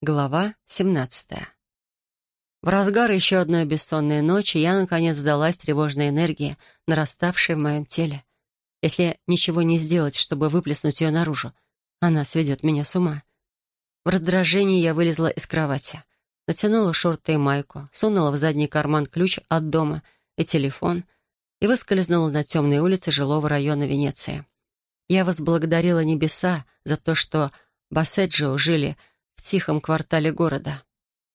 Глава 17. В разгар еще одной бессонной ночи я, наконец, сдалась тревожной энергии, нараставшей в моем теле. Если ничего не сделать, чтобы выплеснуть ее наружу, она сведет меня с ума. В раздражении я вылезла из кровати, натянула шорты и майку, сунула в задний карман ключ от дома и телефон и выскользнула на темной улице жилого района Венеции. Я возблагодарила небеса за то, что Басседжио жили в тихом квартале города.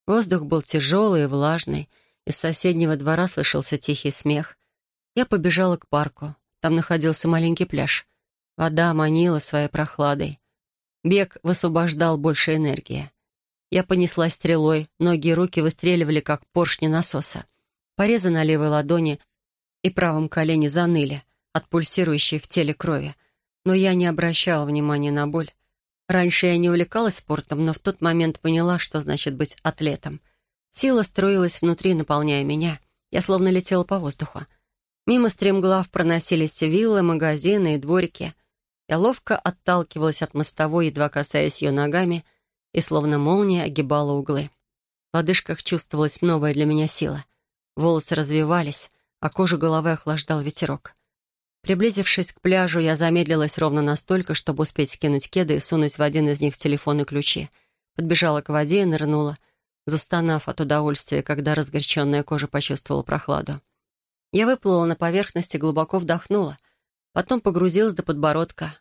Воздух был тяжелый и влажный, из соседнего двора слышался тихий смех. Я побежала к парку. Там находился маленький пляж. Вода манила своей прохладой. Бег высвобождал больше энергии. Я понеслась стрелой, ноги и руки выстреливали, как поршни насоса. Порезы на левой ладони и правом колене заныли от пульсирующей в теле крови. Но я не обращала внимания на боль. Раньше я не увлекалась спортом, но в тот момент поняла, что значит быть атлетом. Сила строилась внутри, наполняя меня. Я словно летела по воздуху. Мимо стремглав проносились виллы, магазины и дворики. Я ловко отталкивалась от мостовой, едва касаясь ее ногами, и словно молния огибала углы. В лодыжках чувствовалась новая для меня сила. Волосы развивались, а кожу головы охлаждал ветерок. Приблизившись к пляжу, я замедлилась ровно настолько, чтобы успеть скинуть кеды и сунуть в один из них телефон и ключи. Подбежала к воде и нырнула, застонав от удовольствия, когда разгоряченная кожа почувствовала прохладу. Я выплыла на поверхность и глубоко вдохнула, потом погрузилась до подбородка.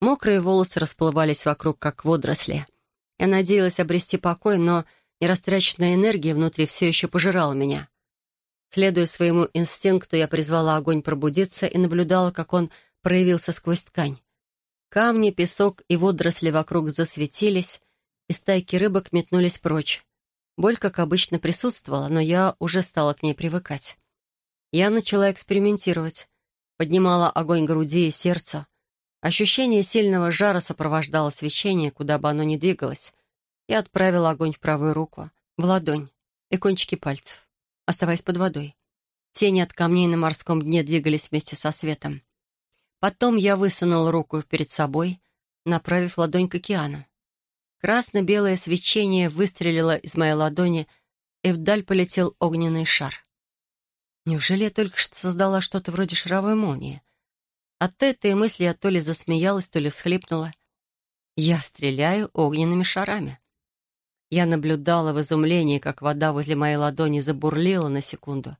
Мокрые волосы расплывались вокруг, как водоросли. Я надеялась обрести покой, но нерастраченная энергия внутри все еще пожирала меня. Следуя своему инстинкту, я призвала огонь пробудиться и наблюдала, как он проявился сквозь ткань. Камни, песок и водоросли вокруг засветились, и стайки рыбок метнулись прочь. Боль, как обычно, присутствовала, но я уже стала к ней привыкать. Я начала экспериментировать. Поднимала огонь груди и сердца. Ощущение сильного жара сопровождало свечение, куда бы оно ни двигалось. Я отправила огонь в правую руку, в ладонь и кончики пальцев оставаясь под водой. Тени от камней на морском дне двигались вместе со светом. Потом я высунул руку перед собой, направив ладонь к океану. Красно-белое свечение выстрелило из моей ладони, и вдаль полетел огненный шар. Неужели я только что создала что-то вроде шаровой молнии? От этой мысли я то ли засмеялась, то ли всхлипнула. Я стреляю огненными шарами. Я наблюдала в изумлении, как вода возле моей ладони забурлила на секунду.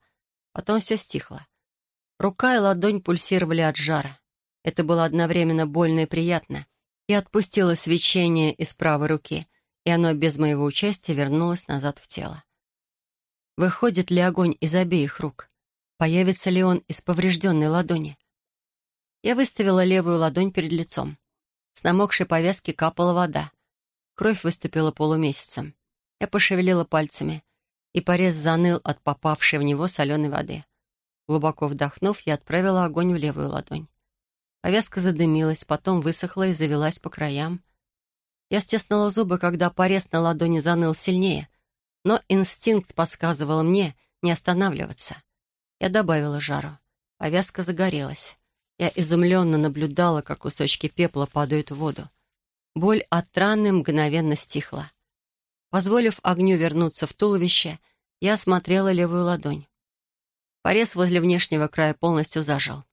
Потом все стихло. Рука и ладонь пульсировали от жара. Это было одновременно больно и приятно. Я отпустила свечение из правой руки, и оно без моего участия вернулось назад в тело. Выходит ли огонь из обеих рук? Появится ли он из поврежденной ладони? Я выставила левую ладонь перед лицом. С намокшей повязки капала вода. Кровь выступила полумесяцем. Я пошевелила пальцами, и порез заныл от попавшей в него соленой воды. Глубоко вдохнув, я отправила огонь в левую ладонь. Повязка задымилась, потом высохла и завелась по краям. Я стеснула зубы, когда порез на ладони заныл сильнее, но инстинкт подсказывал мне не останавливаться. Я добавила жару. Повязка загорелась. Я изумленно наблюдала, как кусочки пепла падают в воду. Боль от раны мгновенно стихла. Позволив огню вернуться в туловище, я осмотрела левую ладонь. Порез возле внешнего края полностью зажил.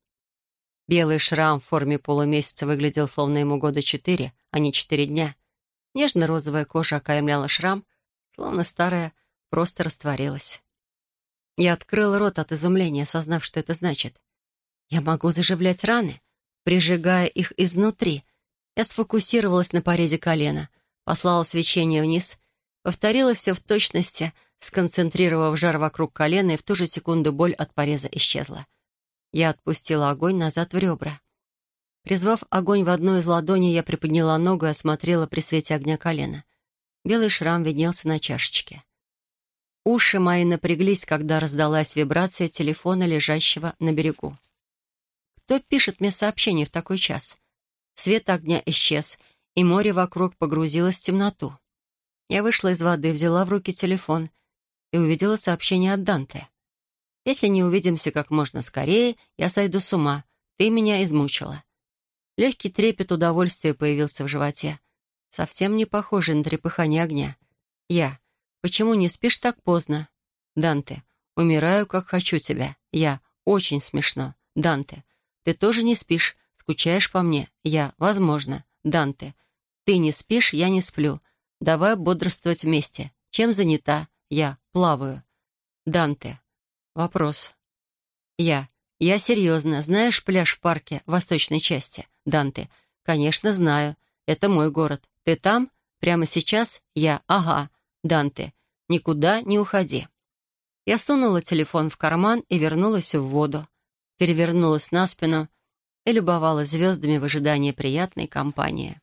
Белый шрам в форме полумесяца выглядел словно ему года четыре, а не четыре дня. Нежно-розовая кожа окаймляла шрам, словно старая просто растворилась. Я открыла рот от изумления, осознав, что это значит. Я могу заживлять раны, прижигая их изнутри, я сфокусировалась на порезе колена, послала свечение вниз, повторила все в точности, сконцентрировав жар вокруг колена, и в ту же секунду боль от пореза исчезла. Я отпустила огонь назад в ребра. Призвав огонь в одну из ладоней, я приподняла ногу и осмотрела при свете огня колено. Белый шрам виднелся на чашечке. Уши мои напряглись, когда раздалась вибрация телефона, лежащего на берегу. Кто пишет мне сообщение в такой час? Свет огня исчез, и море вокруг погрузилось в темноту. Я вышла из воды, взяла в руки телефон и увидела сообщение от Данте. «Если не увидимся как можно скорее, я сойду с ума. Ты меня измучила». Легкий трепет удовольствия появился в животе, совсем не похожий на трепыхание огня. Я. Почему не спишь так поздно? Данте. Умираю, как хочу тебя. Я. Очень смешно. Данте. Ты тоже не спишь, скучаешь по мне. Я. Возможно. Данте. Ты не спишь, я не сплю. Давай бодрствовать вместе. Чем занята? Я. Плаваю. Данте. Вопрос. Я. Я серьезно. Знаешь пляж в парке в восточной части? Данте. Конечно, знаю. Это мой город. Ты там? Прямо сейчас? Я. Ага. Данте. Никуда не уходи. Я сунула телефон в карман и вернулась в воду. Перевернулась на спину и любовалась звездами в ожидании приятной компании.